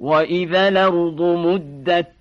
وإذا الأرض مدت